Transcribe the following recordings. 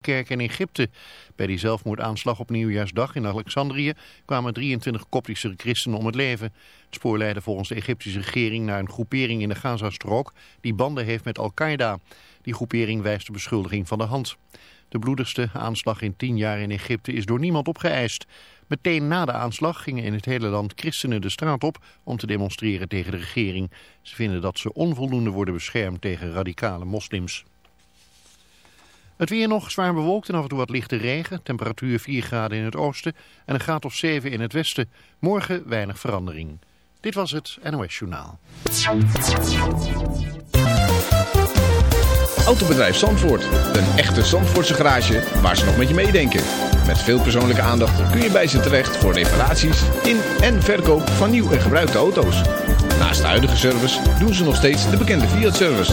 kerk in Egypte. Bij die zelfmoordaanslag op Nieuwjaarsdag in Alexandrië kwamen 23 koptische christenen om het leven. Het spoor leidde volgens de Egyptische regering naar een groepering in de Gazastrook die banden heeft met Al-Qaeda. Die groepering wijst de beschuldiging van de hand. De bloedigste aanslag in tien jaar in Egypte is door niemand opgeëist. Meteen na de aanslag gingen in het hele land christenen de straat op om te demonstreren tegen de regering. Ze vinden dat ze onvoldoende worden beschermd tegen radicale moslims. Het weer nog zwaar bewolkt en af en toe wat lichte regen. Temperatuur 4 graden in het oosten en een graad of 7 in het westen. Morgen weinig verandering. Dit was het NOS Journaal. Autobedrijf Zandvoort. Een echte Zandvoortse garage waar ze nog met je meedenken. Met veel persoonlijke aandacht kun je bij ze terecht voor reparaties in en verkoop van nieuw en gebruikte auto's. Naast de huidige service doen ze nog steeds de bekende Fiat-service.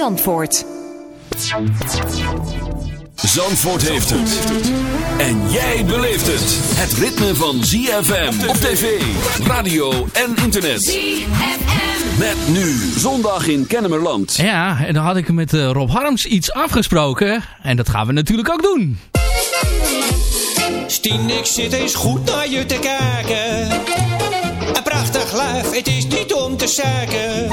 Zandvoort. Zandvoort heeft het. En jij beleeft het. Het ritme van ZFM op tv, radio en internet. ZFM. Met nu zondag in Kennemerland. Ja, en dan had ik met uh, Rob Harms iets afgesproken. En dat gaan we natuurlijk ook doen. Stien, ik zit eens goed naar je te kijken. Een prachtig lijf, het is niet te.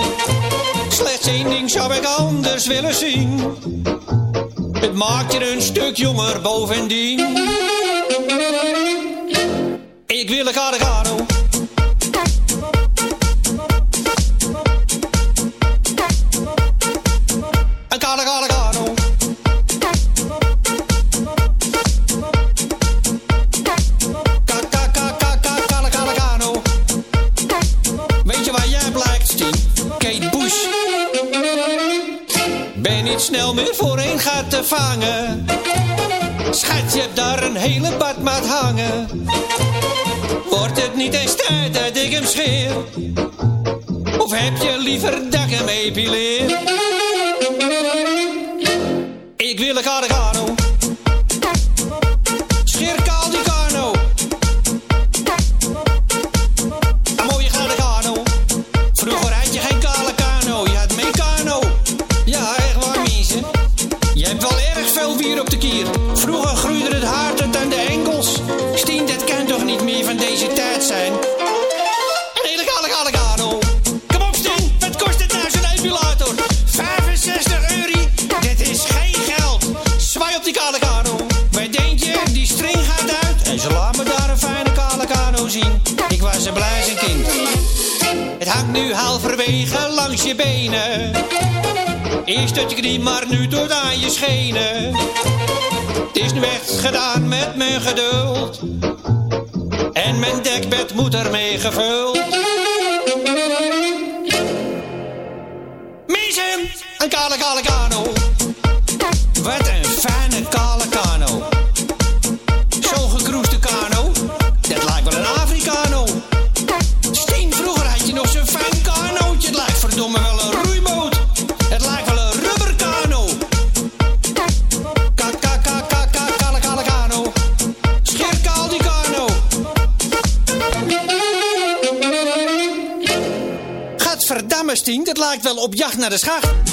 Slechts één ding zou ik anders willen zien. Het maakt je een stuk jonger bovendien. Ik wil een Carigano. Meer voorheen gaat te vangen. Schat, je hebt daar een hele badmaat hangen. Wordt het niet eens tijd dat ik hem scheer? Of heb je liever dat ik hem epileer? Ik wil een Carigano. Mijn dekbed moet ermee gevuld. Mensen, een kale kale kano. Naar de schacht.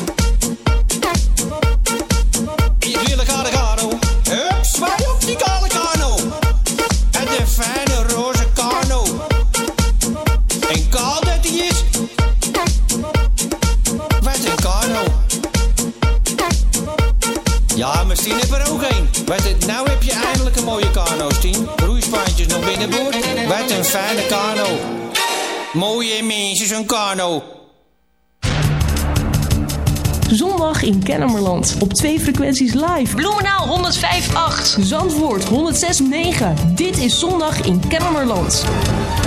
Op twee frequenties live. Bloemenaal 105.8. Zandvoort 106.9. Dit is zondag in Kennemerland.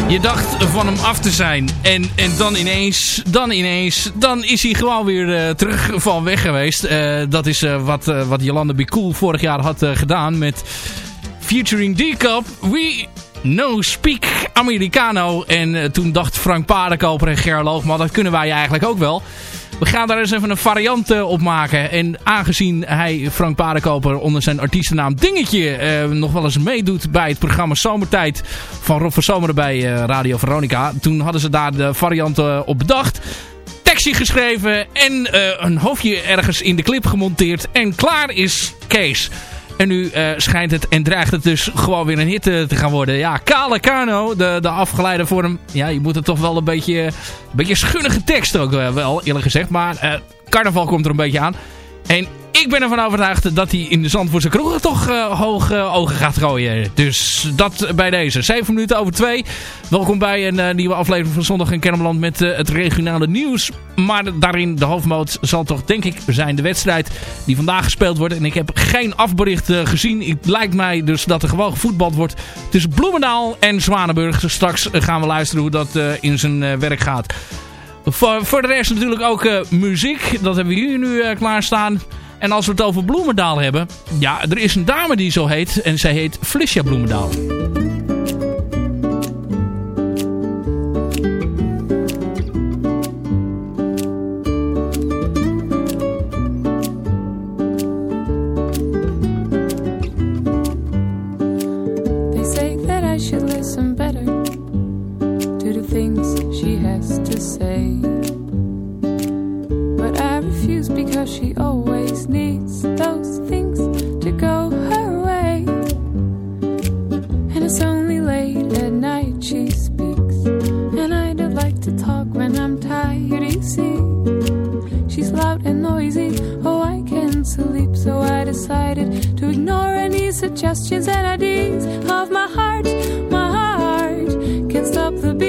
Je dacht van hem af te zijn. En, en dan ineens, dan ineens, dan is hij gewoon weer uh, terug van weg geweest. Uh, dat is uh, wat, wat Jolanda Bicool vorig jaar had gedaan met featuring D-Cup. We No Speak Americano. En toen dacht Frank Paardenkoper en Gerloog, maar dat kunnen wij eigenlijk ook wel. We gaan daar eens even een variant op maken. En aangezien hij, Frank Paardenkoper, onder zijn artiestennaam Dingetje... Eh, nog wel eens meedoet bij het programma Zomertijd van Rob van Zomeren bij uh, Radio Veronica... toen hadden ze daar de varianten op bedacht tekstje geschreven en uh, een hoofdje ergens in de clip gemonteerd. En klaar is Kees. En nu uh, schijnt het en dreigt het dus gewoon weer een hit te gaan worden. Ja, Kale Kano, de, de afgeleide vorm. Ja, je moet het toch wel een beetje, een beetje schunnige tekst ook wel, eerlijk gezegd. Maar uh, carnaval komt er een beetje aan. En ik ben ervan overtuigd dat hij in de Zandvoortse kroegen toch uh, hoog uh, ogen gaat gooien. Dus dat bij deze. 7 minuten over 2. Welkom bij een uh, nieuwe aflevering van Zondag in Kennemerland met het regionale nieuws. Maar daarin de hoofdmoot zal toch denk ik zijn de wedstrijd die vandaag gespeeld wordt. En ik heb geen afbericht gezien. Het lijkt mij dus dat er gewoon gevoetbald wordt tussen Bloemendaal en Zwanenburg. Straks gaan we luisteren hoe dat in zijn werk gaat. Voor, voor, de rest natuurlijk ook muziek. Dat hebben we hier nu klaarstaan. En als we het over Bloemendaal hebben. Ja, er is een dame die zo heet. En zij heet Felicia Bloemendaal. They say that I should listen better to the things she has those things to go her way. And it's only late at night she speaks. And I don't like to talk when I'm tired, you see. She's loud and noisy, oh, I can't sleep. So I decided to ignore any suggestions and ideas of my heart. My heart can't stop the beating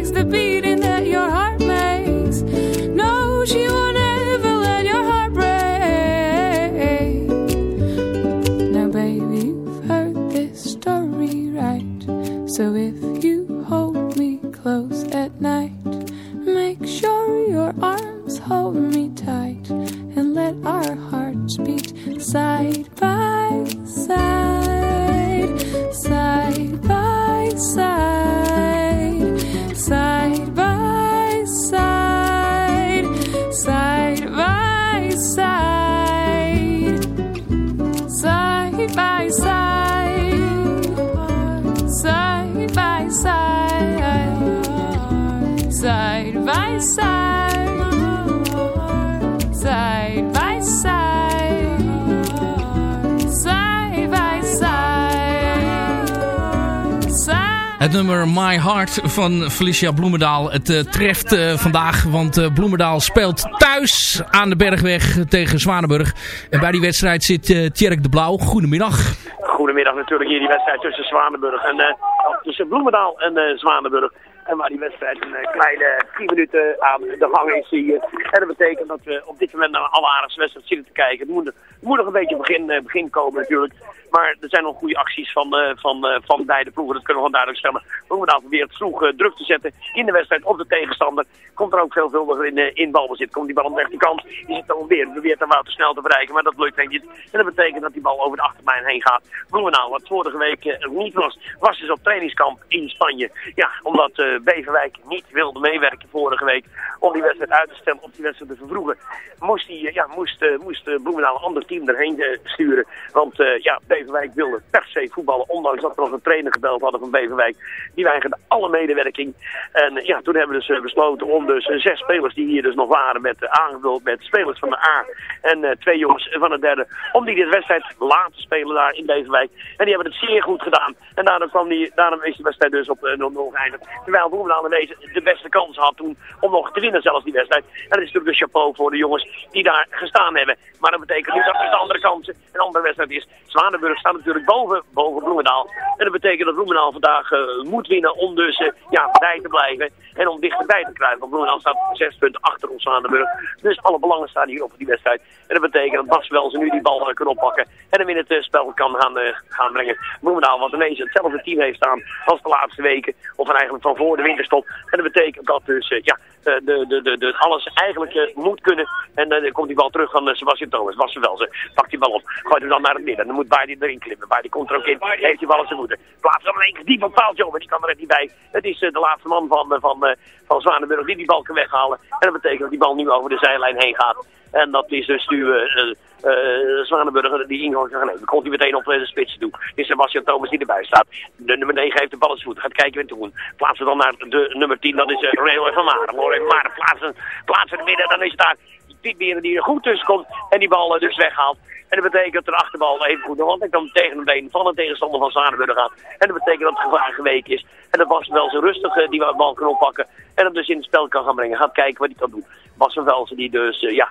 heart. She likes the beating van Felicia Bloemendaal. Het eh, treft eh, vandaag, want eh, Bloemendaal speelt thuis aan de Bergweg tegen Zwanenburg. En bij die wedstrijd zit Tjerk de Blauw. Goedemiddag. Goedemiddag natuurlijk hier die wedstrijd tussen Zwanenburg en tussen Bloemendaal en Zwanenburg. En waar die wedstrijd een kleine 10 minuten aan de gang is. Je. En dat betekent dat we op dit moment naar een alleraardigste wedstrijd zitten te kijken. Het moet, moet nog een beetje begin, begin komen natuurlijk. Maar er zijn nog goede acties van, eh, van, eh, van beide ploegen. Dat kunnen we gewoon duidelijk stellen. Bloemendaal probeert vroeg eh, druk te zetten in de wedstrijd op de tegenstander. Komt er ook veelvuldiger in, in balbezit. Komt die bal aan de rechterkant. Die zit dan weer. Probeert hem Wouter snel te bereiken. Maar dat lukt denk niet. En dat betekent dat die bal over de achterlijn heen gaat. Bloemendaal, wat vorige week niet was, was dus op trainingskamp in Spanje. Ja, omdat Beverwijk niet wilde meewerken vorige week om die wedstrijd uit te stellen, om die wedstrijd te vervroegen. Moest, die, ja, moest, moest Bloemendaal een ander team erheen sturen. Want ja, Beverwijk wilde per se voetballen, ondanks dat we nog een trainer gebeld hadden van Beverwijk. Die weigerde alle medewerking. En eh, ja, toen hebben we dus eh, besloten om dus eh, zes spelers die hier dus nog waren, met, uh, aangevuld met spelers van de A en eh, twee jongens van de derde, om die de wedstrijd laten spelen daar in Beverwijk. En die hebben het zeer goed gedaan. En daarom, kwam die, daarom is de wedstrijd dus op 0-0 geëindigd. Terwijl in deze de beste kans had toen om nog te winnen zelfs die wedstrijd. En dat is natuurlijk de chapeau voor de jongens die daar gestaan hebben. Maar dat betekent niet dat er de andere kansen een andere wedstrijd is. Zwanenburg staat natuurlijk boven, boven Bloemendaal. En dat betekent dat Bloemendaal vandaag eh, moet winnen om dus eh, ja, bij te blijven. En om dichterbij te kruipen. Want Bloemendaal staat zes punten achter ons Zwanenburg. Dus alle belangen staan hier op die wedstrijd. En dat betekent dat Bas nu die bal kan oppakken. En hem in het eh, spel kan gaan, gaan brengen. Bloemendaal wat ineens hetzelfde team heeft staan als de laatste weken. Of eigenlijk van voor de winterstop. En dat betekent dat dus ja, de, de, de, de, alles eigenlijk moet kunnen. En dan komt die bal terug van uh, Sebastian Thomas. Was wel. Ze pakt die bal op. Gooit hem dan naar het midden. Dan moet Baardi erin klimmen. Baardi komt er ook in. Heeft die bal aan zijn voeten. Plaatst hem keer diep op paaltje. Maar die kan er echt niet bij. Het is uh, de laatste man van, uh, van, van Zwanenburg die die bal kan weghalen. En dat betekent dat die bal nu over de zijlijn heen gaat. En dat is dus nu uh, Zwanenburg die ingang kan nemen. Dan komt hij meteen op de spits toe. Het is Sebastian Thomas die erbij staat. De nummer 9 heeft de bal zijn voeten. Gaat kijken wat doen. Plaatsen dan naar de nummer 10. Dat is uh, Reo van Maren. Reo Maren plaatsen, plaatsen in het midden. Dan is het daar Piet Beren die er goed tussen komt. En die bal dus weghaalt. En dat betekent dat de achterbal even goed want ik dan tegen een been van een tegenstander van Zwanenburg gaat. En dat betekent dat het gevaar geweken is. En dat was wel zo rustig uh, die bal kan oppakken. En hem dus in het spel kan gaan brengen. Gaat kijken wat hij kan doen. Bas van Velsen die dus, uh, ja,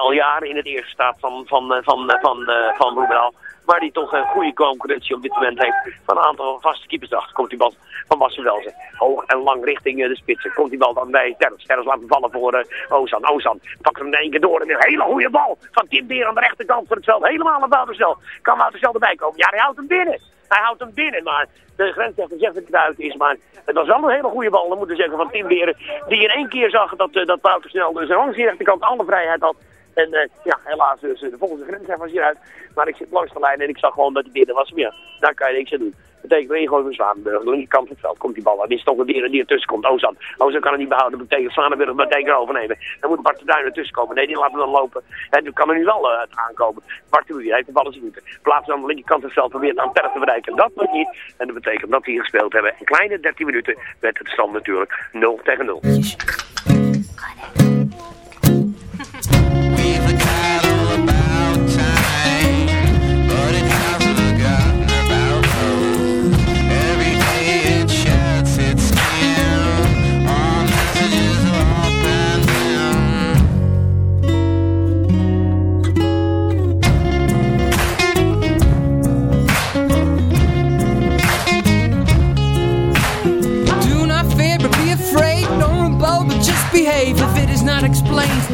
al jaren in het eerste staat van, van, van, van, van, uh, van Bloemendaal. Maar die toch een goede concurrentie op dit moment heeft. Van een aantal vaste keepers erachter komt die bal van Bas van Velsen. Hoog en lang richting de spitsen. Komt die bal dan bij. Terrens laat hem vallen voor Ozan. Ozan pakt hem in één keer door. En een hele goede bal van Tim Beer aan de rechterkant van het. Helemaal aan Woutersel. Kan Woutersel erbij komen? Ja, hij houdt hem binnen. Hij houdt hem binnen, maar de grensrechter zegt dat het uit is. Maar het was wel een hele goede bal, moeten we zeggen, van Tim Beren. Die in één keer zag dat, uh, dat Wouter snel dus langs de rechterkant alle vrijheid had. En uh, ja, helaas dus de volgende grensrechter was hieruit. Maar ik zit langs de lijn en ik zag gewoon dat hij binnen was. Maar ja, daar kan je niks aan doen. Dat betekent één gooi van Zwanenburg. De linkerkant van het veld komt die bal. En is toch een dier die ertussen komt. Ozan. Ozan kan het niet behouden. Dat betekent Zwanenburg meteen overnemen. Dan moet Bart de Duin ertussen komen. Nee, die laten we dan lopen. En nu kan er nu wel uh, aankomen. Bart de Duin heeft de bal in zijn voeten. Plaatsen aan de linkerkant van het veld. Probeert aan Terp te bereiken. Dat lukt niet. En dat betekent dat we hier gespeeld hebben. Een kleine 13 minuten. Met het stand natuurlijk 0 tegen 0.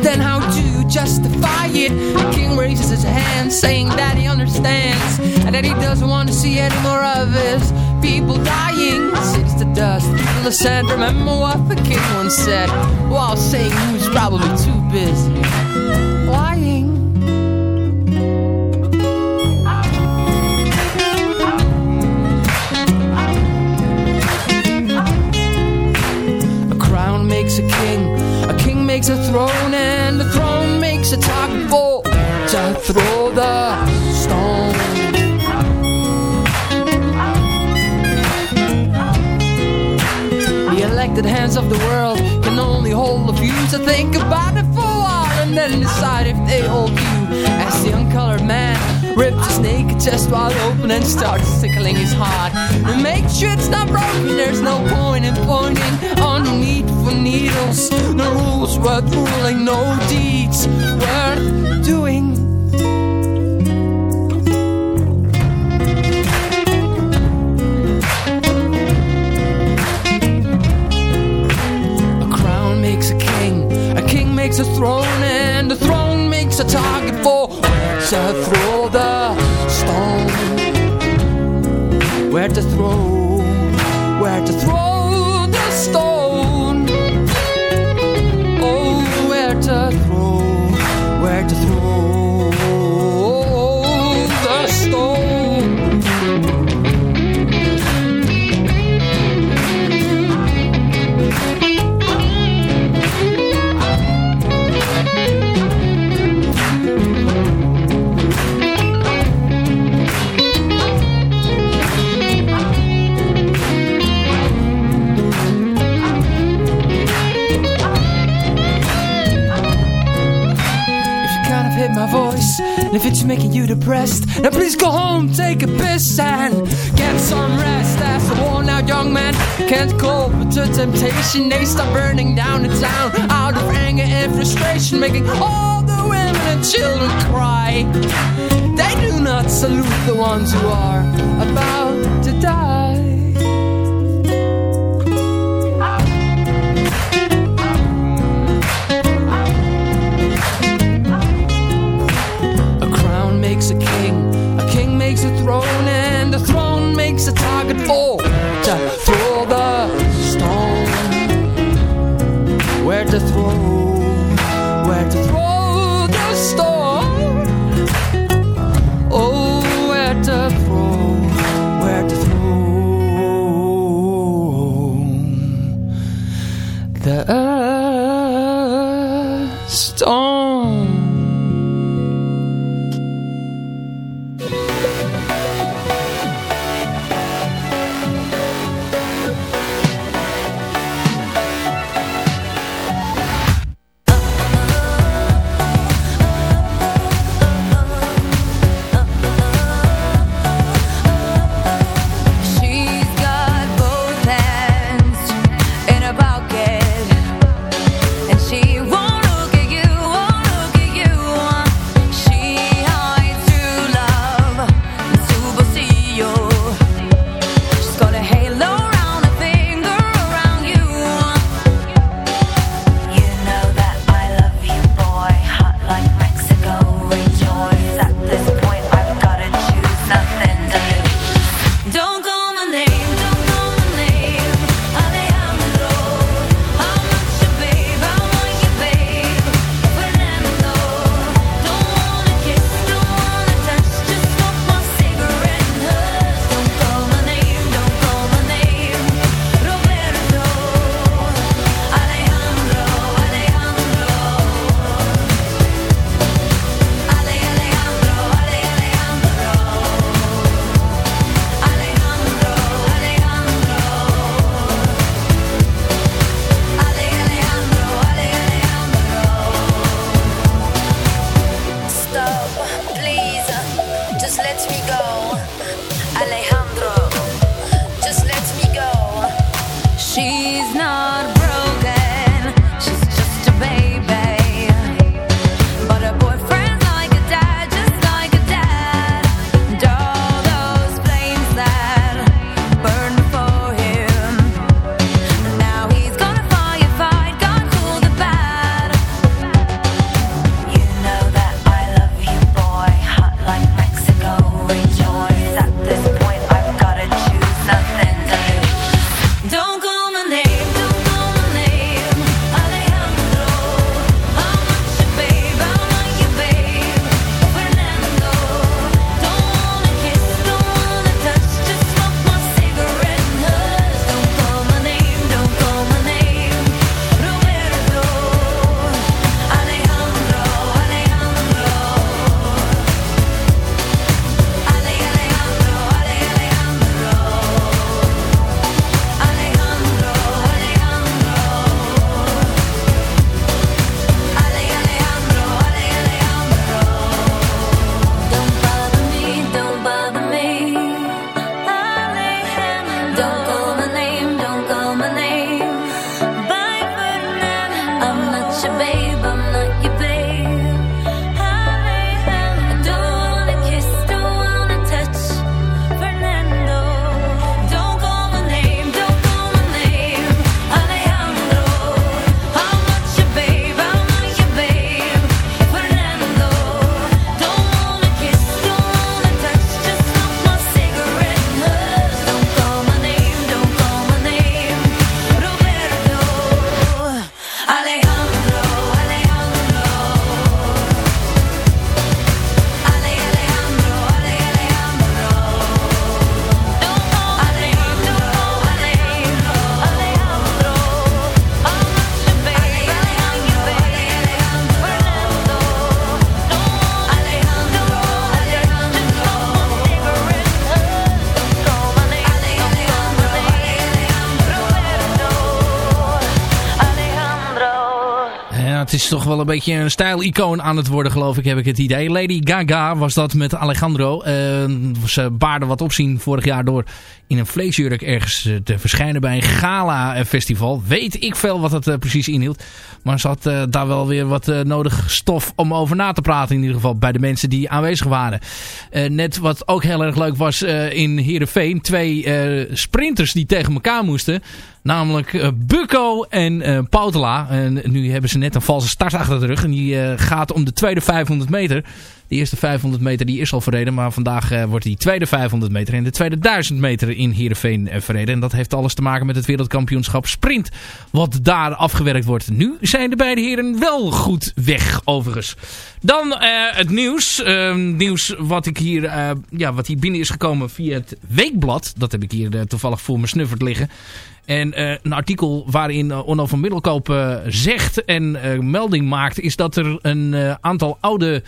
Then how do you justify it? The king raises his hand, saying that he understands, and that he doesn't want to see any more of his people dying. Cities to dust, people ascend. Remember what the king once said, while saying he was probably too busy lying. A crown makes a king makes a throne and the throne makes a for to throw the stone. The elected hands of the world can only hold a few to think about it for a while and then decide if they hold you. As the uncolored man ripped his naked chest wide open and started tickling his heart. And make sure it's not broken, there's no point in pointing on the need for needles. No rules worth ruling, no deeds worth doing. A crown makes a king, a king makes a throne and the throne makes a target for to throw the stone. Where to throw, where to throw the stone. If it's making you depressed Then please go home, take a piss And get some rest. As a worn out young man Can't cope with the temptation. They start burning down the town Out of anger and frustration Making all the women and children cry. They do not salute the ones who are About to die is toch wel een beetje een stijlicoon aan het worden, geloof ik, heb ik het idee. Lady Gaga was dat met Alejandro. Uh, ze baarde wat opzien vorig jaar door in een vleesjurk ergens te verschijnen bij een gala-festival. Weet ik veel wat dat precies inhield. Maar ze had daar wel weer wat nodig stof om over na te praten. In ieder geval bij de mensen die aanwezig waren. net wat ook heel erg leuk was in Heerenveen. Twee sprinters die tegen elkaar moesten. Namelijk uh, Bucco en uh, Poutela. En nu hebben ze net een valse start achter de rug. En die uh, gaat om de tweede 500 meter. De eerste 500 meter die is al verreden. Maar vandaag wordt die tweede 500 meter en de tweede 1000 meter in Heerenveen verreden. En dat heeft alles te maken met het wereldkampioenschap sprint. Wat daar afgewerkt wordt. Nu zijn de beide heren wel goed weg overigens. Dan het nieuws. Ehm, nieuws wat, ik hier, ja, wat hier binnen is gekomen via het Weekblad. Dat heb ik hier toevallig voor me snufferd liggen. En een artikel waarin uh, Onno van Middelkoop zegt en melding maakt... is dat er een aantal oude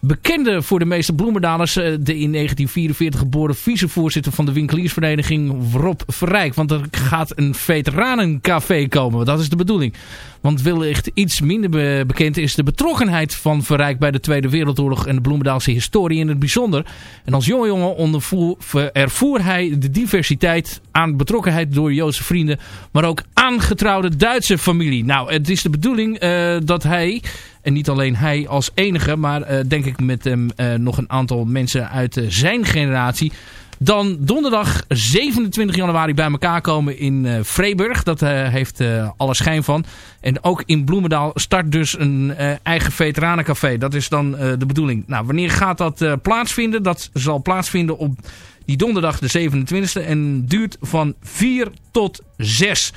bekende voor de meeste bloemendalers. de in 1944 geboren vicevoorzitter van de winkeliersvereniging Rob Verrijk. Want er gaat een veteranencafé komen. Dat is de bedoeling. Want wellicht iets minder bekend is de betrokkenheid van Verrijk bij de Tweede Wereldoorlog en de Bloemendaalse historie in het bijzonder. En als jonge jongen ervoer hij de diversiteit aan betrokkenheid door Joodse vrienden, maar ook aangetrouwde Duitse familie. Nou, het is de bedoeling uh, dat hij, en niet alleen hij als enige, maar uh, denk ik met hem uh, nog een aantal mensen uit zijn generatie dan donderdag 27 januari bij elkaar komen in uh, Vreeburg. Dat heeft alle schijn van. En ook in Bloemendaal start dus een eigen veteranencafé. Dat is dan de bedoeling. Nou, wanneer gaat dat plaatsvinden? Dat zal plaatsvinden op die donderdag de 27e. En duurt van 4 tot 6.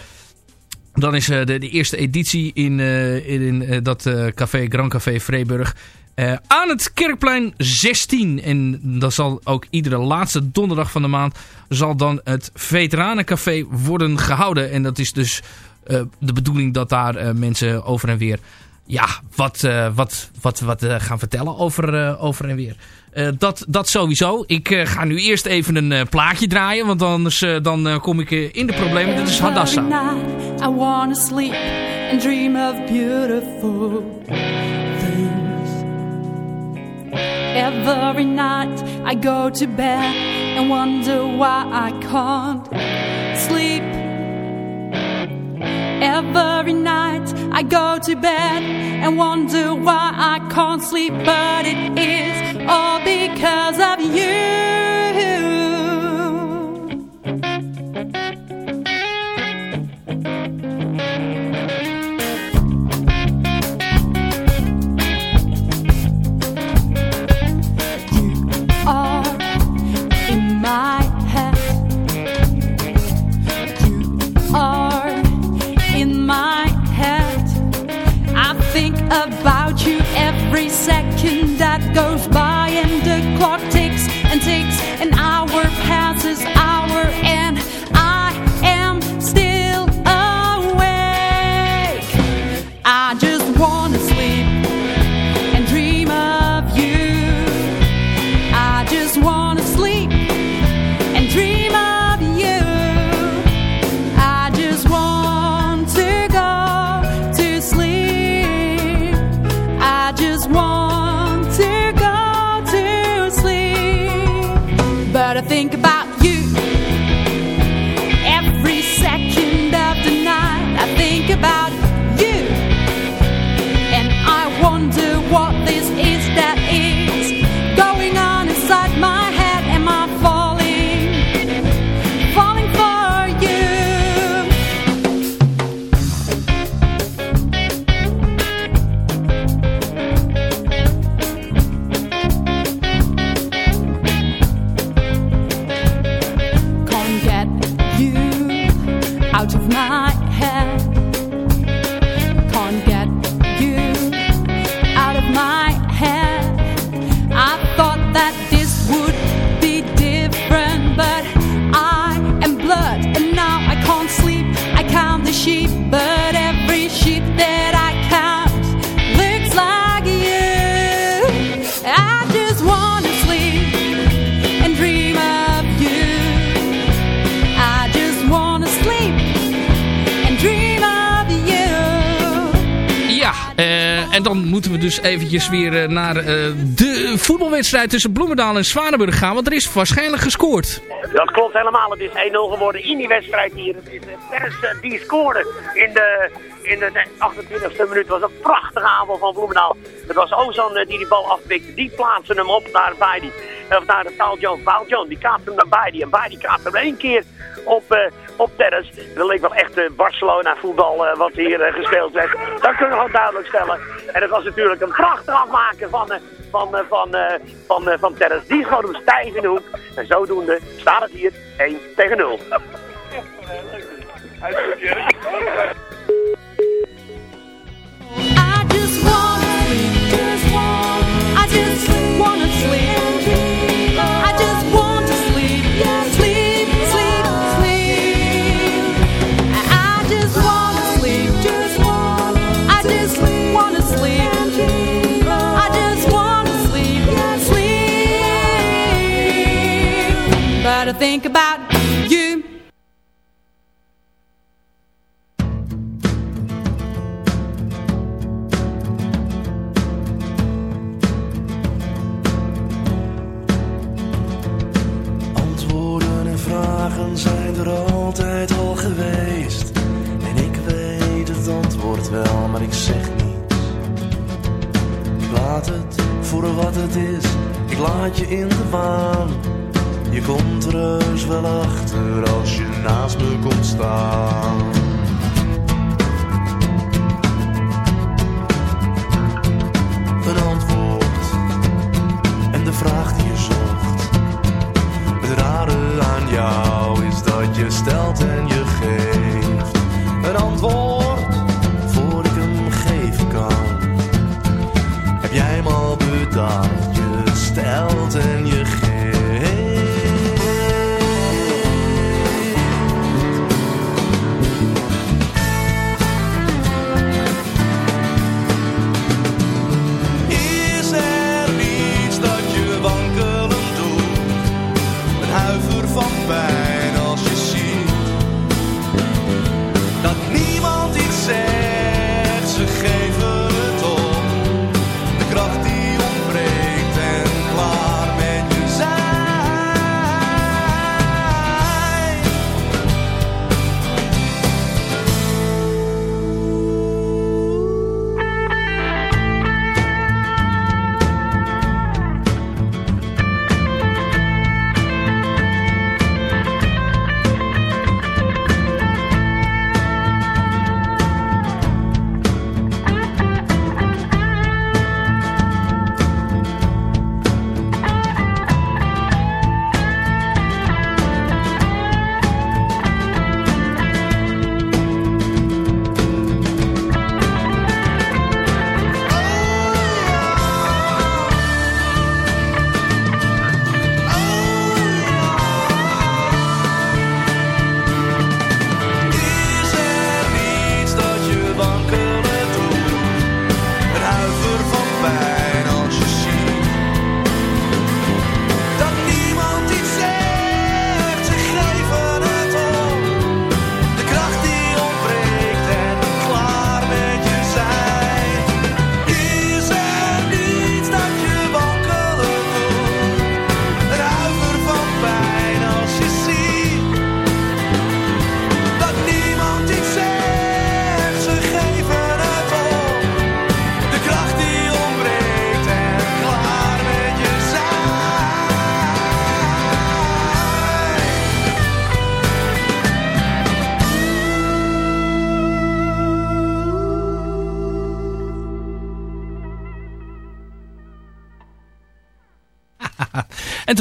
Dan is de, de, eerste editie in, in, in dat café, Grand Café Vreeburg. Uh, aan het Kerkplein 16. En dat zal ook iedere laatste donderdag van de maand... zal dan het Veteranencafé worden gehouden. En dat is dus de bedoeling dat daar mensen over en weer... ja, wat, wat, wat, wat gaan vertellen over, over en weer. dat, dat sowieso. Ik ga nu eerst even een plaatje draaien. Want anders dan kom ik in de problemen. Dit is Hadassah. I wanna sleep and dream of beautiful Every night I go to bed and wonder why I can't sleep. Every night I go to bed and wonder why I can't sleep, but it is all because of you. En dan moeten we dus eventjes weer naar de voetbalwedstrijd tussen Bloemendaal en Zwanenburg gaan. Want er is waarschijnlijk gescoord. Dat klopt helemaal. Het is 1-0 geworden in die wedstrijd hier. Het is Pers die scoorde in de, in de 28e minuut. Het was een prachtige aanval van Bloemendaal. Het was Ozan die die bal afpikte. Die plaatste hem op naar Baidi. Of naar de Paul Jones. Paul die kaapte hem naar Baidi. En Baidi kaapte hem één keer op, op terras. Dat leek wel echt uh, Barcelona voetbal uh, wat hier gespeeld werd. Dat kunnen we gewoon duidelijk stellen. En het was natuurlijk een prachtig afmaken van, van, van, van, van, terras. Die gewoon hem stijf in de hoek. En zodoende staat het hier 1 tegen 0. I just. I just But I think about you. Antwoorden en vragen zijn er altijd al geweest. En ik weet het antwoord wel, maar ik zeg niets. Laat het voor wat het is, ik laat je in de waan. Je komt er heus wel achter als je naast me komt staan.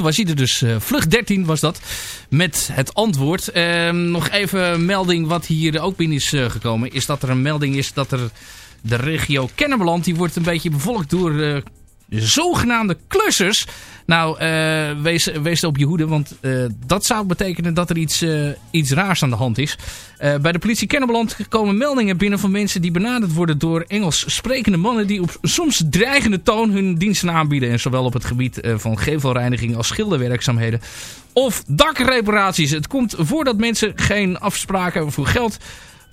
Was hij er dus, eh, vlucht 13 was dat, met het antwoord. Ehm, nog even een melding wat hier ook binnen is eh, gekomen. Is dat er een melding is dat er de regio Kennemerland, die wordt een beetje bevolkt door eh, zogenaamde klussers. Nou, eh, wees, wees op je hoede, want eh, dat zou betekenen dat er iets, eh, iets raars aan de hand is. Bij de politie Kennemerland komen meldingen binnen van mensen die benaderd worden door Engels sprekende mannen die op soms dreigende toon hun diensten aanbieden. En zowel op het gebied van gevelreiniging als schilderwerkzaamheden of dakreparaties. Het komt voor dat mensen geen afspraken voor geld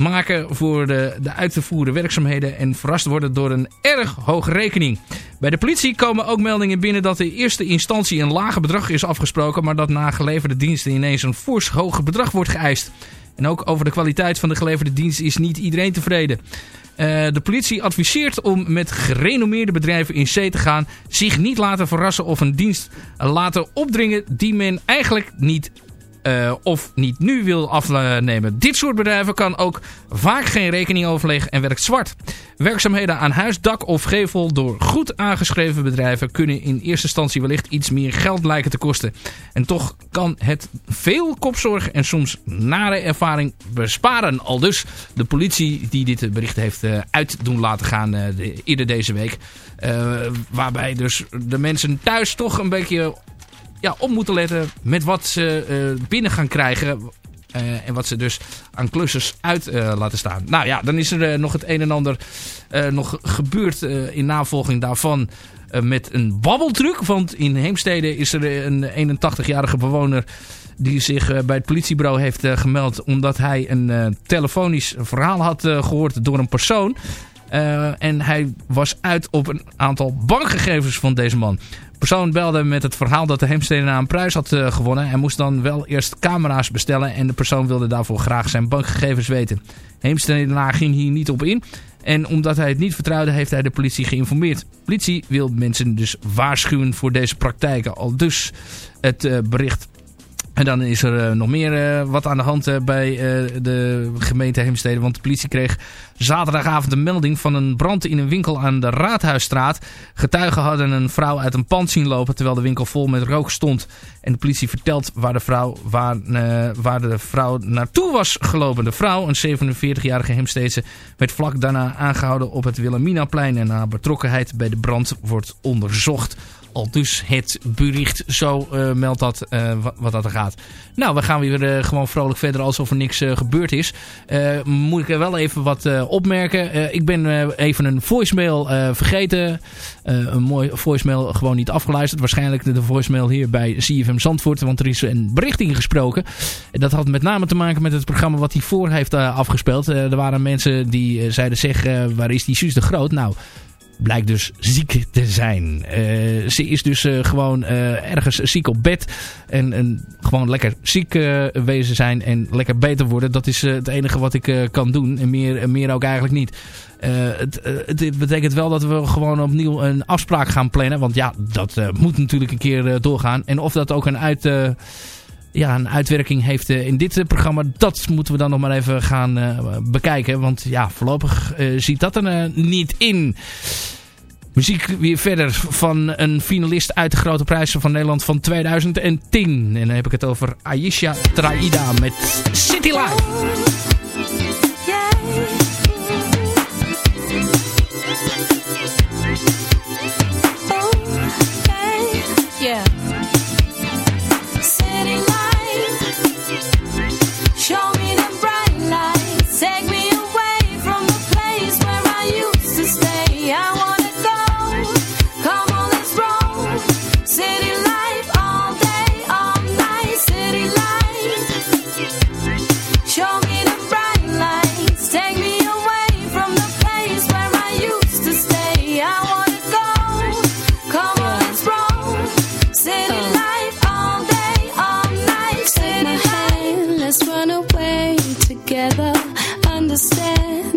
maken voor de, de uit te voeren werkzaamheden en verrast worden door een erg hoge rekening. Bij de politie komen ook meldingen binnen dat in eerste instantie een lager bedrag is afgesproken, maar dat na geleverde diensten ineens een fors hoger bedrag wordt geëist. En ook over de kwaliteit van de geleverde dienst is niet iedereen tevreden. Uh, de politie adviseert om met gerenommeerde bedrijven in zee te gaan. Zich niet laten verrassen of een dienst laten opdringen die men eigenlijk niet uh, of niet nu wil afnemen. Dit soort bedrijven kan ook vaak geen rekening overleggen en werkt zwart. Werkzaamheden aan huis, dak of gevel door goed aangeschreven bedrijven kunnen in eerste instantie wellicht iets meer geld lijken te kosten. En toch kan het veel kopzorg en soms nare ervaring besparen. Al dus de politie die dit bericht heeft uh, uit doen laten gaan de, eerder deze week. waarbij dus de mensen thuis toch een beetje ja, op moeten letten met wat ze uh, binnen gaan krijgen. Uh, en wat ze dus aan klussers uit uh, laten staan. Nou ja, dan is er nog het een en ander nog gebeurd in navolging daarvan met een babbeltruc. Want in Heemstede is er een 81-jarige bewoner die zich bij het politiebureau heeft gemeld. Omdat hij een telefonisch verhaal had gehoord door een persoon. en hij was uit op een aantal bankgegevens van deze man persoon belde met het verhaal dat de Heemstedenaar een prijs had uh, gewonnen. En moest dan wel eerst camera's bestellen. En de persoon wilde daarvoor graag zijn bankgegevens weten. Heemstedenaar ging hier niet op in. En omdat hij het niet vertrouwde, heeft hij de politie geïnformeerd. De politie wil mensen dus waarschuwen voor deze praktijken. Al dus het uh, bericht en dan is er uh, nog meer uh, wat aan de hand uh, bij de gemeente Heemstede. Want de politie kreeg zaterdagavond een melding van een brand in een winkel aan de Raadhuisstraat. Getuigen hadden een vrouw uit een pand zien lopen terwijl de winkel vol met rook stond. En de politie vertelt waar de vrouw, waar, waar de vrouw naartoe was gelopen. De vrouw, een 47-jarige Heemstedse, werd vlak daarna aangehouden op het Wilhelminaplein. En haar betrokkenheid bij de brand wordt onderzocht. Al dus het bericht, zo uh, meldt dat uh, wat, dat er gaat. Nou, we gaan weer uh, gewoon vrolijk verder alsof er niks gebeurd is. moet ik er wel even wat opmerken. ik ben even een voicemail vergeten. een mooi voicemail gewoon niet afgeluisterd. Waarschijnlijk de voicemail hier bij CFM Zandvoort. Want er is een bericht ingesproken. Dat had met name te maken met het programma wat hij voor heeft afgespeeld. er waren mensen die zeiden zeg, waar is die Suus de Groot? Nou blijkt dus ziek te zijn. Uh, ze is dus uh, gewoon uh, ergens ziek op bed. En, en gewoon lekker ziek wezen zijn en lekker beter worden. Dat is het enige wat ik kan doen. En meer, meer ook eigenlijk niet. Het, het, betekent wel dat we gewoon opnieuw een afspraak gaan plannen. Want ja, dat moet natuurlijk een keer doorgaan. En of dat ook een uit ja, een uitwerking heeft in dit programma. Dat moeten we dan nog maar even gaan uh, bekijken. Want ja, voorlopig ziet dat er niet in. Muziek weer verder van een finalist uit de Grote Prijzen van Nederland van 2010. En dan heb ik het over Aisha Traida met City Life. Show me the bright lights. Take me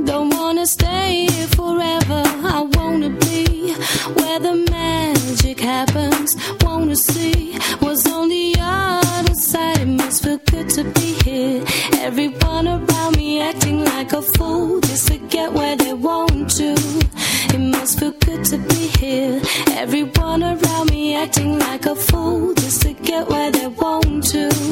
Don't wanna stay here forever. I wanna be where the magic happens. Wanna see what's on the other side. It must feel good to be here. Everyone around me acting like a fool just to get where they want to. It must feel good to be here. Everyone around me acting like a fool just to get where they want to.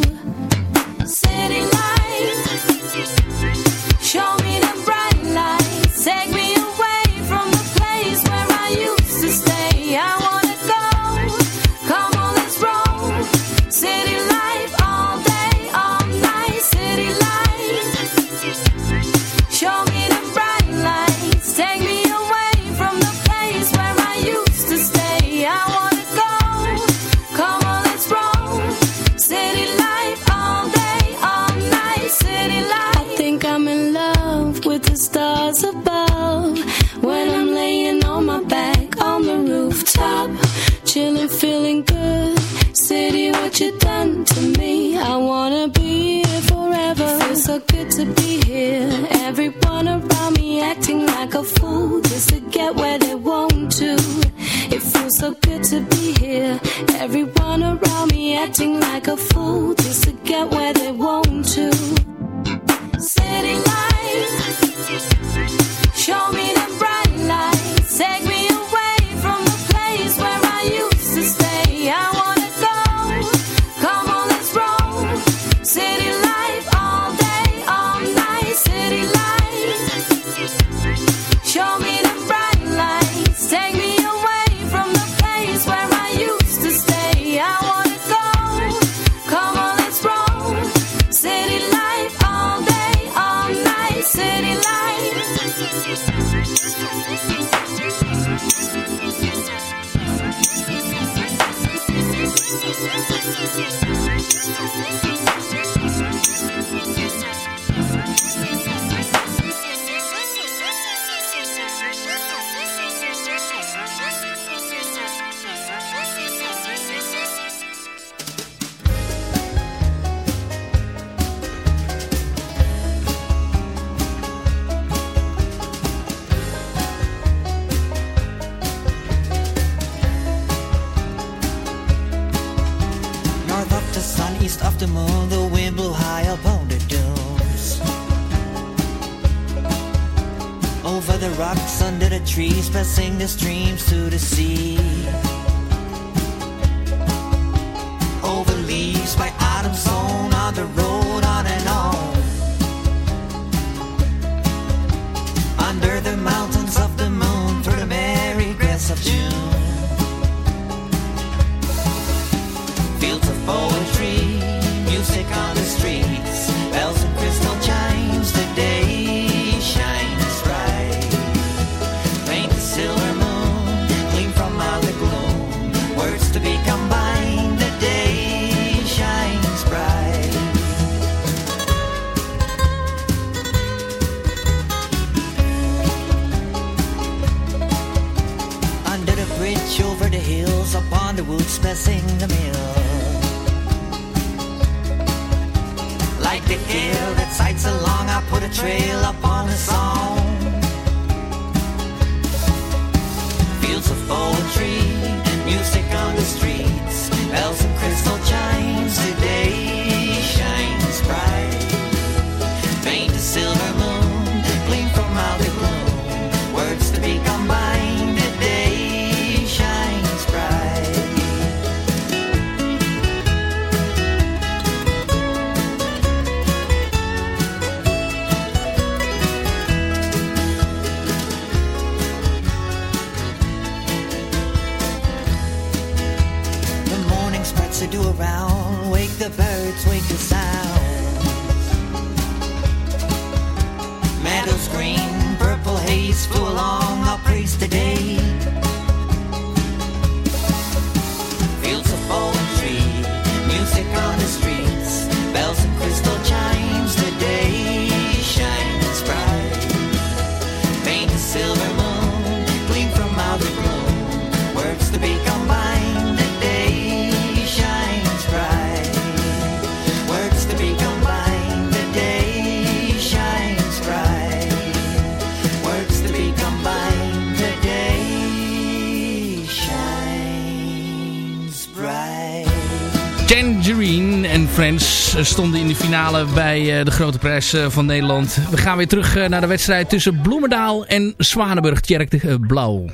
Friends stonden in de finale bij eh, de Grote Prijs eh, van Nederland. We gaan weer terug eh, naar de wedstrijd tussen Bloemendaal en Zwanenburg. Tjerk de eh, Blauw.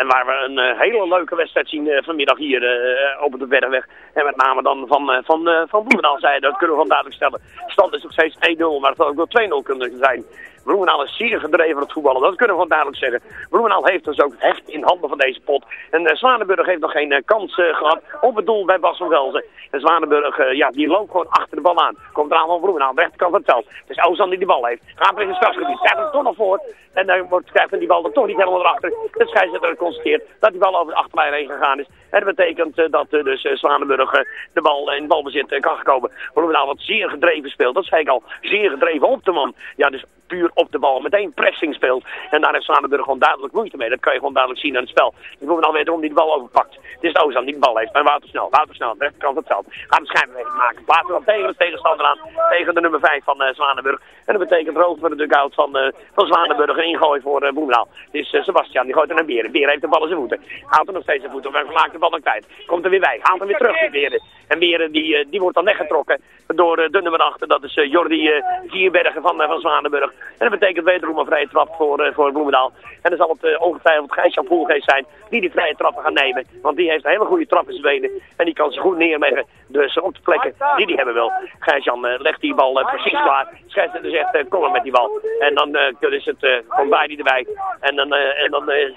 En waar we een eh, hele leuke wedstrijd zien eh, vanmiddag hier eh, op de Bergweg. En met name dan van, eh, van, eh, van Bloemendaal zei dat kunnen we van duidelijk stellen. Stand is nog steeds 1-0, maar het had ook wel 2-0 kunnen zijn. Bloemendaal is zeer gedreven op het voetballen, dat kunnen we van duidelijk zeggen. Bloemendaal heeft dus ook het heft in handen van deze pot. En eh, Zwanenburg heeft nog geen eh, kans eh, gehad op het doel bij Bas van Velzen. En Zwanenburg, ja, die loopt gewoon achter de bal aan. Komt eraan van Bloemendaal, de rechterkant van het is Ozan die die bal heeft. Gaat in het strafgebied, krijgt hem toch nog voor. En dan wordt, krijgt die bal er toch niet helemaal erachter. De scheidsrechter constateert dat die bal over de achterlijn heen gegaan is. En dat betekent dat dus Zwanenburg de bal in balbezit kan komen. Bloemendaal wat zeer gedreven speelt. Dat zei ik al. Zeer gedreven op de man. Ja, dus puur op de bal. Meteen pressing speelt. En daar heeft Zwanenburg gewoon duidelijk moeite mee. Dat kan je gewoon duidelijk zien aan het spel. Dus Bloemendaal weet waarom die de bal overpakt. Het is Ozan die de bal heeft. En Wouter Snel. Wouter Snel, de rechterkant van het veld. Gaat een schijnbeweging maken. Plaatsen dan tegen de tegenstander aan. Tegen de nummer 5 van eh, Zwanenburg. En dat betekent rood voor de dugout van, eh van Zwanenburg. Een ingooi voor uh. Het is eh, Sebastian. Die gooit er naar Beren. Beren heeft de bal in zijn voeten. Haalt er nog steeds zijn voeten. Maar maakt de bal nog kwijt. Komt er weer bij. Haalt hem weer terug te Beren. En Beren die, die wordt dan weggetrokken door de nummer 8. Dat is eh, Jordi eh, Vierbergen van, eh, van Zwanenburg. En dat betekent wederom een vrije trap voor, eh, voor Bloemendaal. En dan zal het eh, ongetwijfeld Gijs-Jan Poelgeest zijn die die vrije trappen gaat nemen. Want die heeft een hele goede trap in zijn benen. En die kan ze goed neerleggen. Dus op de plekken die hij hebben wil. Gijs-Jan eh, legt die bal eh, precies klaar. Scheidsrechter zegt, eh, kom maar met die bal. En dan eh, is het, eh komt bij die erbij. En dan, eh, en dan eh,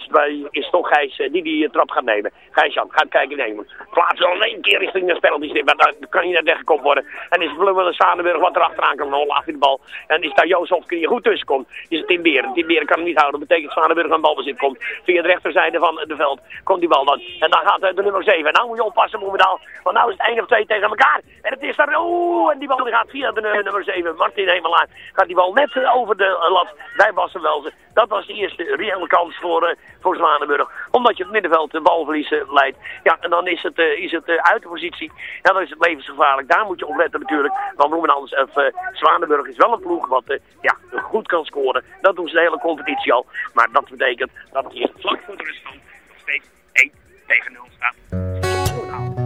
is, het toch Gijs eh, die die eh, trap gaat nemen. Gijs-Jan gaat kijken nemen. Plaatsen al één keer richting de penalty maar daar kan je net weggekomen worden. En is Bloemen Sanenburg wat erachteraan kan hollen achter de bal. En is daar Joost er goed tussen komt. Is het Tim Beren. Tim Beren kan hem niet houden. Dat betekent Sanenburg aan balbezit komt. Via de rechterzijde van de veld komt die bal dan. En dan gaat eh, de nummer 7. Nou moet je oppassen Bloemendaal. Want nou is het 1 of 2 tegen elkaar. En het is daar... Oeh, en die bal die gaat via de nu- nummer 7. Martin Hemelaar gaat die bal net eh, over de eh, lat bij Bassenwelzen. Dat was de eerste reële kans voor, eh, voor Zwanenburg. Omdat je het middenveld de balverlies eh, leidt. Ja, en dan is het, eh, is het eh, uit de positie. Ja, dan is het levensgevaarlijk. Daar moet je op letten natuurlijk. Want Bloemendaal is- of eh, Zwanenburg is wel een ploeg wat eh, ja, goed kan scoren. Dat doen ze de hele competitie al. Maar dat betekent dat het hier vlak voor de ruststand nog steeds 1 tegen 0 staat.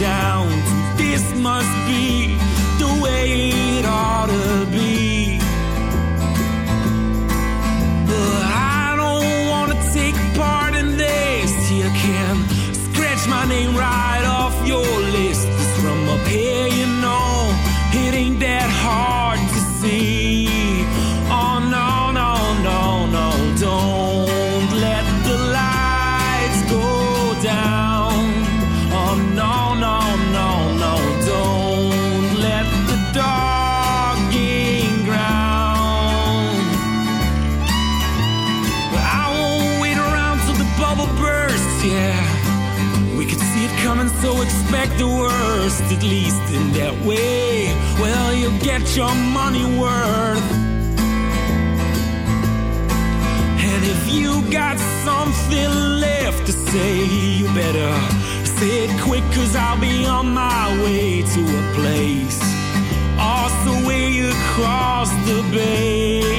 down. This must be the way it ought to worst, at least in that way. Well, you'll get your money worth. And if you got something left to say, you better say it quick, cause I'll be on my way to a place. Also, way across the bay.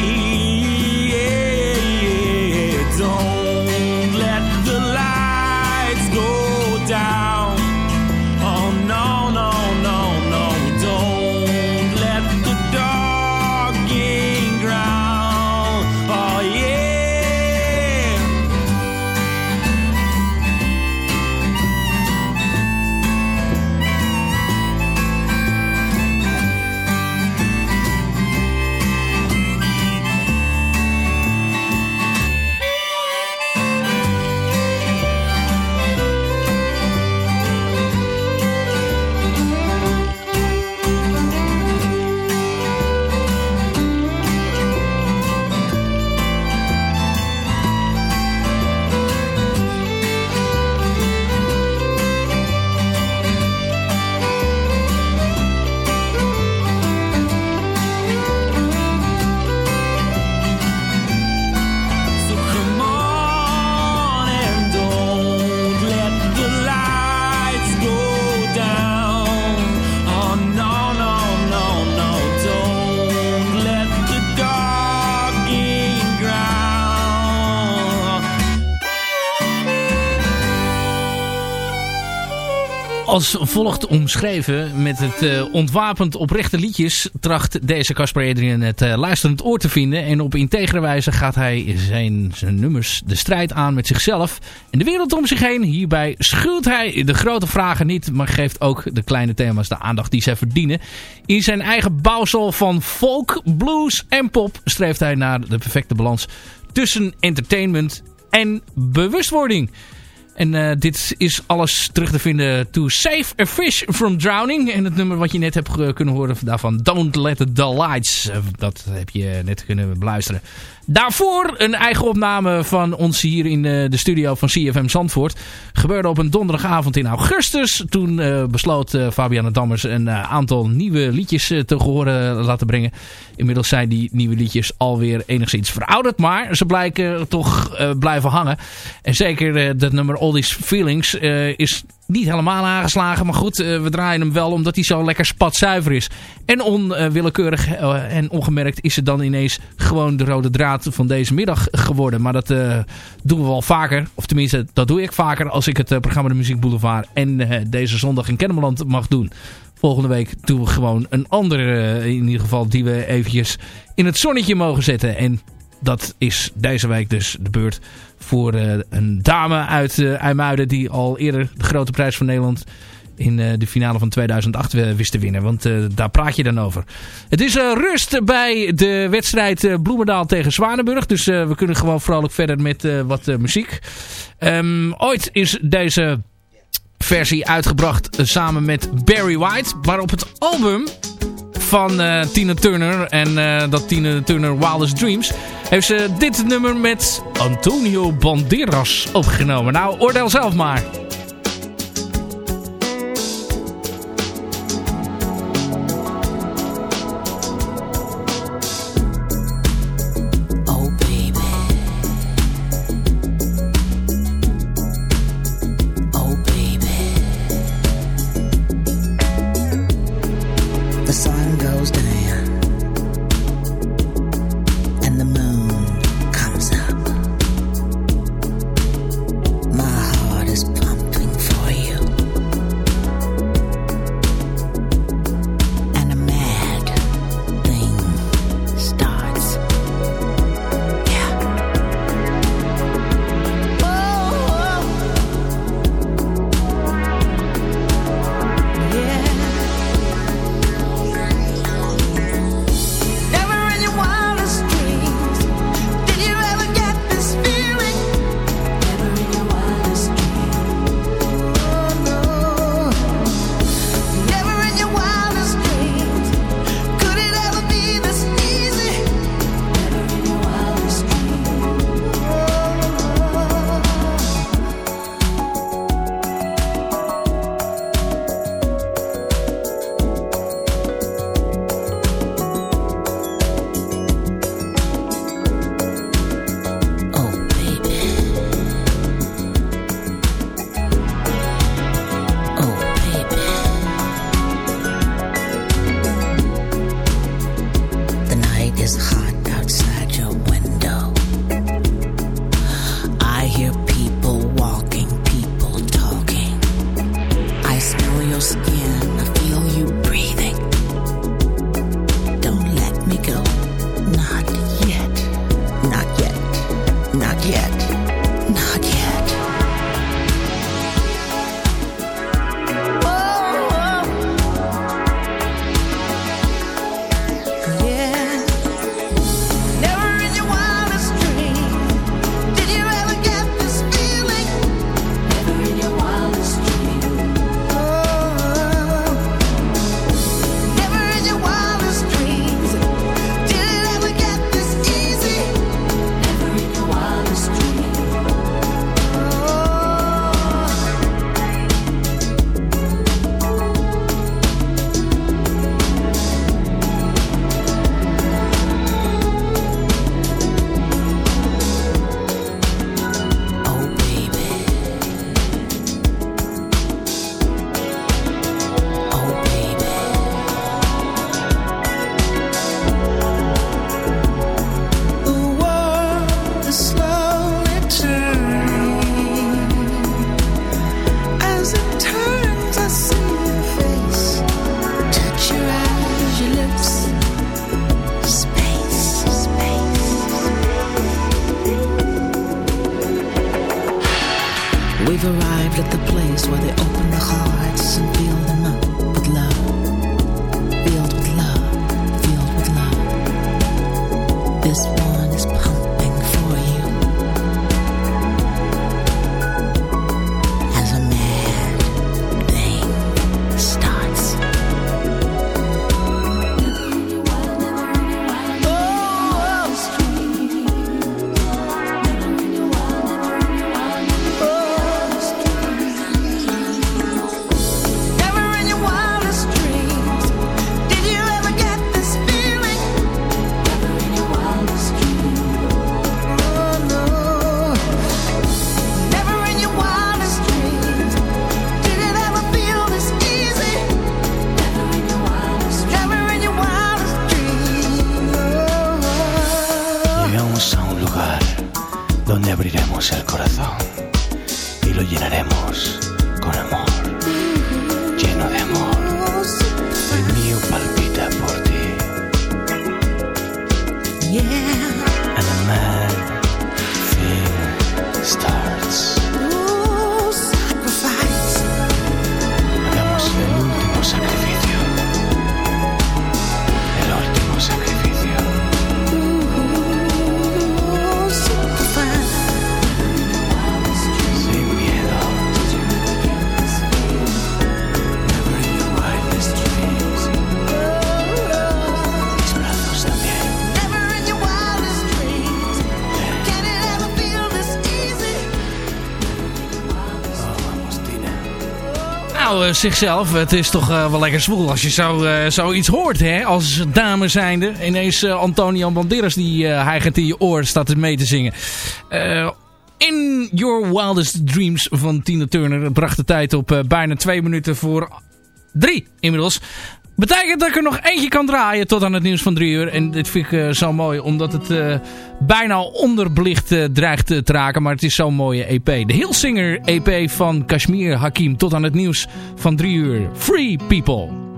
Als volgt omschreven met het eh, ontwapend oprechte liedjes tracht deze Casper Adrian het eh, luisterend oor te vinden. En op integere wijze gaat hij zijn, zijn nummers de strijd aan met zichzelf en de wereld om zich heen. Hierbij schuwt hij de grote vragen niet, maar geeft ook de kleine thema's de aandacht die zij verdienen. In zijn eigen bouwsel van folk, blues en pop streeft hij naar de perfecte balans tussen entertainment en bewustwording. En eh, dit is alles terug te vinden to Save a Fish from Drowning. En het nummer wat je net hebt kunnen horen daarvan Don't Let the Lights. Eh, dat heb je net kunnen beluisteren. Daarvoor een eigen opname van ons hier in eh, de studio van CFM Zandvoort. Gebeurde op een donderdagavond in augustus. Toen eh, besloot eh, Fabiana Dammers een aantal nieuwe liedjes te horen laten brengen. Inmiddels zijn die nieuwe liedjes alweer enigszins verouderd. Maar ze blijken toch blijven hangen. En zeker dat nummer All These Feelings is niet helemaal aangeslagen. Maar goed, eh, we draaien hem wel omdat hij zo lekker spatzuiver is. En onwillekeurig eh, en ongemerkt is het dan ineens gewoon de rode draad van deze middag geworden. Maar dat eh, doen we wel vaker. Of tenminste, dat doe ik vaker als ik het programma De Muziek Boulevard en deze zondag in Kennemerland mag doen. Volgende week doen we gewoon een andere, in ieder geval die we eventjes in het zonnetje mogen zetten. En dat is deze week dus de beurt voor eh, een dame uit eh, IJmuiden die al eerder de grote prijs van Nederland in eh, de finale van 2008 we- wist te winnen. Want daar praat je dan over. Het is eh, rust bij de wedstrijd Bloemendaal tegen Zwanenburg. Dus we kunnen gewoon vrolijk verder met wat muziek. Ehm, ooit is deze versie uitgebracht samen met Barry White. Maar op het album van eh, Tina Turner en eh, dat Tina Turner Wildest Dreams heeft ze dit nummer met Antonio Banderas opgenomen. Nou, oordeel zelf maar. Nou, eh, zichzelf. Het is toch eh, wel lekker zwoel als je zo, eh, zoiets hoort, hè? Als dame zijnde. Ineens eh, Antonio Banderas die uh, hijgend in je oor staat mee te zingen. In Your Wildest Dreams van Tina Turner. Bracht de tijd op bijna twee minuten voor drie inmiddels. Betekent dat ik er nog eentje kan draaien tot aan het nieuws van drie uur. En dit vind ik eh, zo mooi, omdat het eh, bijna onderbelicht eh, dreigt te raken. Maar het is zo'n mooie EP. De Hillsinger EP van Kashmir Hakim tot aan het nieuws van drie uur. Free People.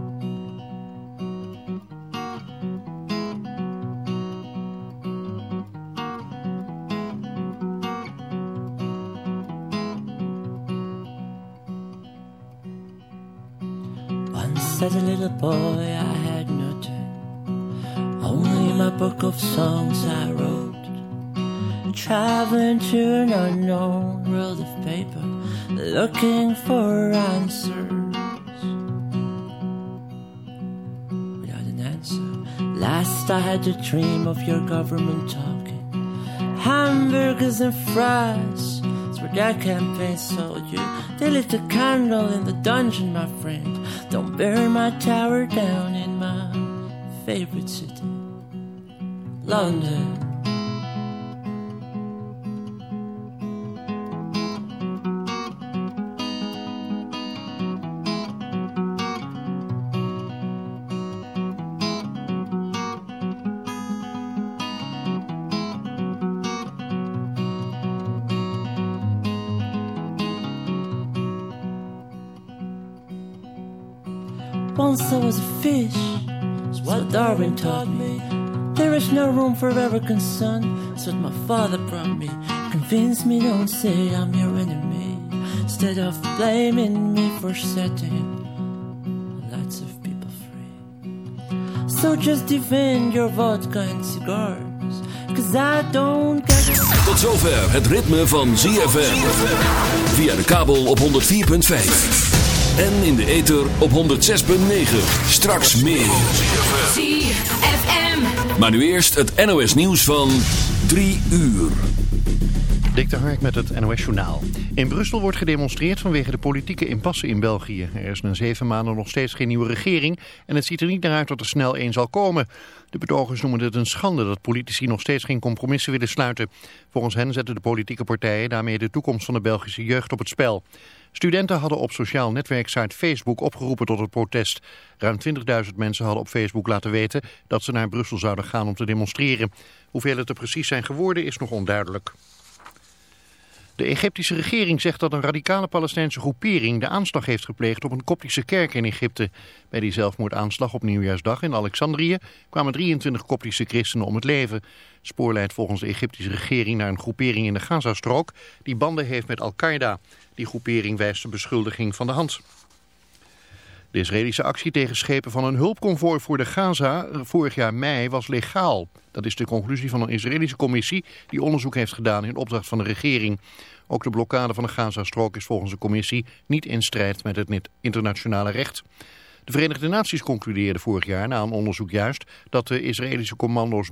As a little boy I had nothing Only my book of songs I wrote. Traveling to an unknown world of paper Looking for answers. Without an answer Last I had a dream of your government talking. Hamburgers and fries Their campaign sold you They lit a candle in the dungeon, my friend. Don't burn my tower down in my favorite city London Once I was a fish, is what Darwin taught me. There is no room for arrogant son, that's what my father brought me. Convince me, don't say I'm your enemy. Instead of blaming me for setting lots of people free. So just defend your vodka and cigars. Cause I don't get Tot zover het ritme van ZFM. Via de kabel op 104.5. En in de ether op 106.9. Straks meer. ZFM. Maar nu eerst het NOS nieuws van 3 uur. Dik de Hark met het NOS Journaal. In Brussel wordt gedemonstreerd vanwege de politieke impasse in België. Er is na zeven maanden nog steeds geen nieuwe regering en het ziet er niet naar uit dat er snel één zal komen. De betogers noemen het een schande dat politici nog steeds geen compromissen willen sluiten. Volgens hen zetten de politieke partijen daarmee de toekomst van de Belgische jeugd op het spel. Studenten hadden op sociaal netwerksite Facebook opgeroepen tot het protest. Ruim 20.000 mensen hadden op Facebook laten weten dat ze naar Brussel zouden gaan om te demonstreren. Hoeveel het er precies zijn geworden is nog onduidelijk. De Egyptische regering zegt dat een radicale Palestijnse groepering de aanslag heeft gepleegd op een koptische kerk in Egypte. Bij die zelfmoordaanslag op Nieuwjaarsdag in Alexandrië kwamen 23 koptische christenen om het leven. Spoor leidt volgens de Egyptische regering naar een groepering in de Gazastrook die banden heeft met Al-Qaeda. Die groepering wijst de beschuldiging van de hand. De Israëlische actie tegen schepen van een hulpconvooi voor de Gaza vorig jaar mei was legaal. Dat is de conclusie van een Israëlische commissie die onderzoek heeft gedaan in opdracht van de regering. Ook de blokkade van de Gazastrook is volgens de commissie niet in strijd met het internationale recht. De Verenigde Naties concludeerden vorig jaar na een onderzoek juist dat de Israëlische commando's buiten